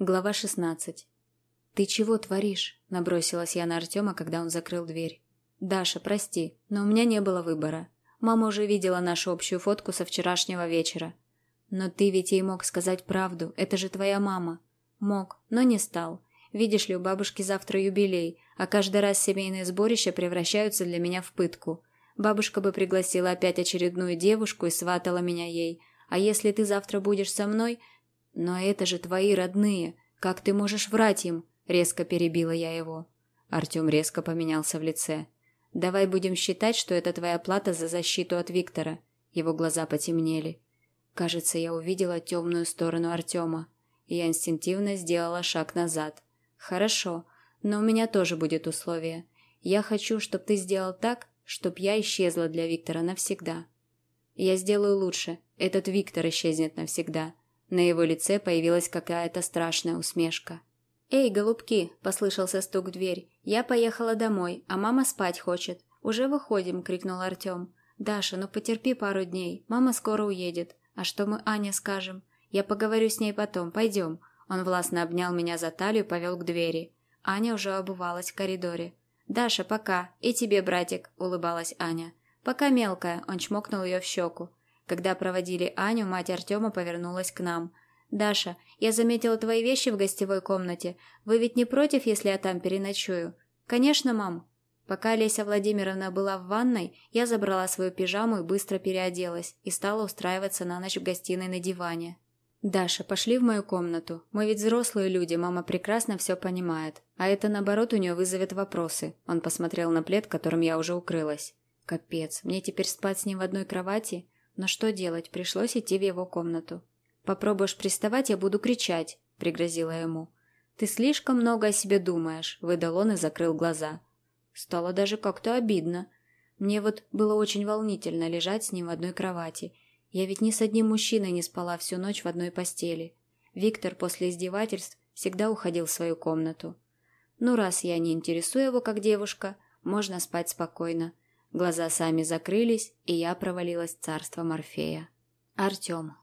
Глава 16. «Ты чего творишь?» – набросилась я на Артема, когда он закрыл дверь. «Даша, прости, но у меня не было выбора. Мама уже видела нашу общую фотку со вчерашнего вечера. Но ты ведь ей мог сказать правду, это же твоя мама». «Мог, но не стал. Видишь ли, у бабушки завтра юбилей, а каждый раз семейные сборища превращаются для меня в пытку. Бабушка бы пригласила опять очередную девушку и сватала меня ей. А если ты завтра будешь со мной, «Но это же твои родные. Как ты можешь врать им?» – резко перебила я его. Артем резко поменялся в лице. «Давай будем считать, что это твоя плата за защиту от Виктора». Его глаза потемнели. Кажется, я увидела темную сторону Артема. Я инстинктивно сделала шаг назад. «Хорошо, но у меня тоже будет условие. Я хочу, чтобы ты сделал так, чтобы я исчезла для Виктора навсегда. Я сделаю лучше. Этот Виктор исчезнет навсегда. На его лице появилась какая-то страшная усмешка. «Эй, голубки!» – послышался стук в дверь. «Я поехала домой, а мама спать хочет. Уже выходим!» – крикнул Артем. «Даша, ну потерпи пару дней. Мама скоро уедет. А что мы Ане скажем? Я поговорю с ней потом. Пойдем». Он властно обнял меня за талию и повел к двери. Аня уже обувалась в коридоре. «Даша, пока. И тебе, братик», – улыбалась Аня. «Пока, мелкая», – он чмокнул ее в щеку. Когда проводили Аню, мать Артема повернулась к нам. «Даша, я заметила твои вещи в гостевой комнате. Вы ведь не против, если я там переночую?» «Конечно, мам». Пока Олеся Владимировна была в ванной, я забрала свою пижаму и быстро переоделась и стала устраиваться на ночь в гостиной на диване. «Даша, пошли в мою комнату. Мы ведь взрослые люди, мама прекрасно все понимает. А это, наоборот, у нее вызовет вопросы». Он посмотрел на плед, которым я уже укрылась. «Капец, мне теперь спать с ним в одной кровати?» Но что делать, пришлось идти в его комнату. «Попробуешь приставать, я буду кричать», — пригрозила ему. «Ты слишком много о себе думаешь», — выдал он и закрыл глаза. Стало даже как-то обидно. Мне вот было очень волнительно лежать с ним в одной кровати. Я ведь ни с одним мужчиной не спала всю ночь в одной постели. Виктор после издевательств всегда уходил в свою комнату. Ну, раз я не интересую его как девушка, можно спать спокойно. Глаза сами закрылись, и я провалилась в царство Морфея. Артем.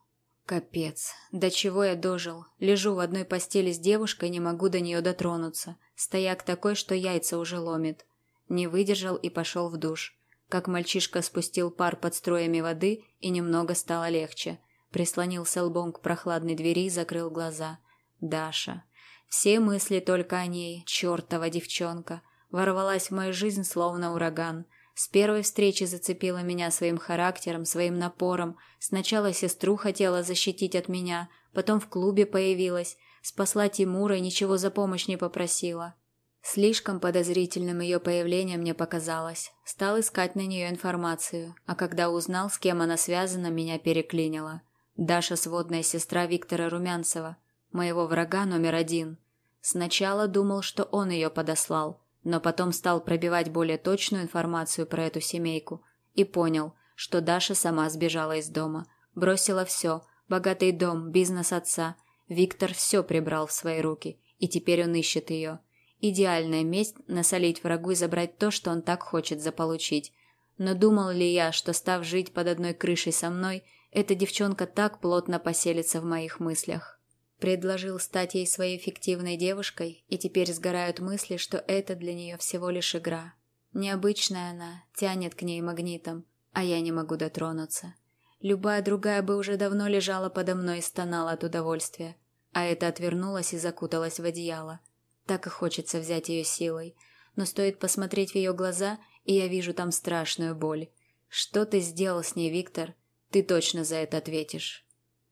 Капец. До чего я дожил? Лежу в одной постели с девушкой, не могу до нее дотронуться. Стояк такой, что яйца уже ломит. Не выдержал и пошел в душ. Как мальчишка спустил пар под строями воды, и немного стало легче. Прислонился лбом к прохладной двери и закрыл глаза. Даша. Все мысли только о ней, чертова девчонка. Ворвалась в мою жизнь, словно ураган. С первой встречи зацепила меня своим характером, своим напором. Сначала сестру хотела защитить от меня, потом в клубе появилась, спасла Тимура и ничего за помощь не попросила. Слишком подозрительным ее появление мне показалось. Стал искать на нее информацию, а когда узнал, с кем она связана, меня переклинило. Даша – сводная сестра Виктора Румянцева, моего врага номер один. Сначала думал, что он ее подослал – но потом стал пробивать более точную информацию про эту семейку и понял, что Даша сама сбежала из дома, бросила все, богатый дом, бизнес отца. Виктор все прибрал в свои руки, и теперь он ищет ее. Идеальная месть – насолить врагу и забрать то, что он так хочет заполучить. Но думал ли я, что, став жить под одной крышей со мной, эта девчонка так плотно поселится в моих мыслях? Предложил стать ей своей фиктивной девушкой, и теперь сгорают мысли, что это для нее всего лишь игра. Необычная она, тянет к ней магнитом, а я не могу дотронуться. Любая другая бы уже давно лежала подо мной и стонала от удовольствия, а эта отвернулась и закуталась в одеяло. Так и хочется взять ее силой, но стоит посмотреть в ее глаза, и я вижу там страшную боль. Что ты сделал с ней, Виктор? Ты точно за это ответишь.